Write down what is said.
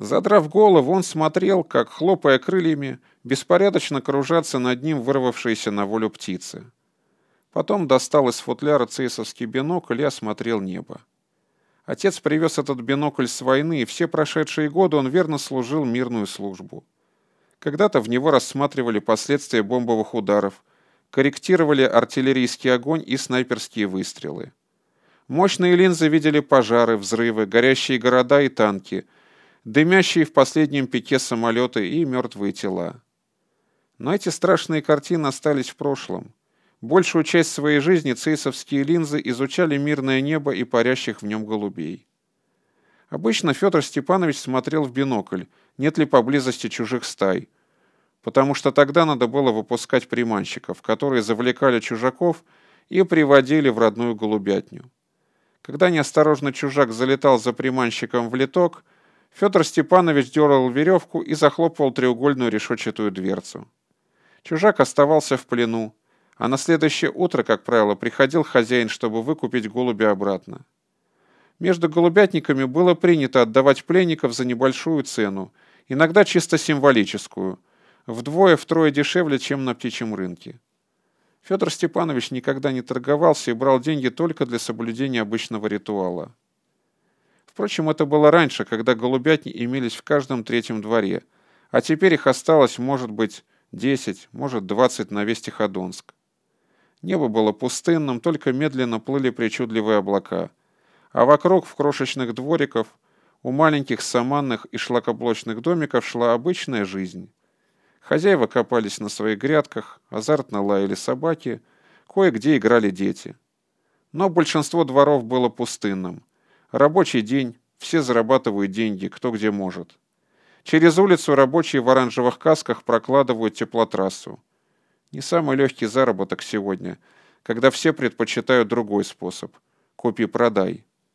Задрав голову, он смотрел, как, хлопая крыльями, беспорядочно кружатся над ним вырвавшиеся на волю птицы. Потом достал из футляра цейсовский бинокль и осмотрел небо. Отец привез этот бинокль с войны, и все прошедшие годы он верно служил мирную службу. Когда-то в него рассматривали последствия бомбовых ударов, корректировали артиллерийский огонь и снайперские выстрелы. Мощные линзы видели пожары, взрывы, горящие города и танки, дымящие в последнем пике самолеты и мертвые тела. Но эти страшные картины остались в прошлом. Большую часть своей жизни цейсовские линзы изучали мирное небо и парящих в нем голубей. Обычно Федор Степанович смотрел в бинокль, нет ли поблизости чужих стай, потому что тогда надо было выпускать приманщиков, которые завлекали чужаков и приводили в родную голубятню. Когда неосторожно чужак залетал за приманщиком в литок, Федор Степанович дергал веревку и захлопывал треугольную решетчатую дверцу. Чужак оставался в плену, а на следующее утро, как правило, приходил хозяин, чтобы выкупить голубя обратно. Между голубятниками было принято отдавать пленников за небольшую цену, иногда чисто символическую, вдвое-втрое дешевле, чем на птичьем рынке. Федор Степанович никогда не торговался и брал деньги только для соблюдения обычного ритуала. Впрочем, это было раньше, когда голубятни имелись в каждом третьем дворе, а теперь их осталось, может быть, 10, может, 20 на весь Тиходонск. Небо было пустынным, только медленно плыли причудливые облака. А вокруг, в крошечных двориков, у маленьких саманных и шлакоблочных домиков шла обычная жизнь. Хозяева копались на своих грядках, азартно лаяли собаки, кое-где играли дети. Но большинство дворов было пустынным. Рабочий день, все зарабатывают деньги, кто где может. Через улицу рабочие в оранжевых касках прокладывают теплотрассу. Не самый легкий заработок сегодня, когда все предпочитают другой способ – купи-продай.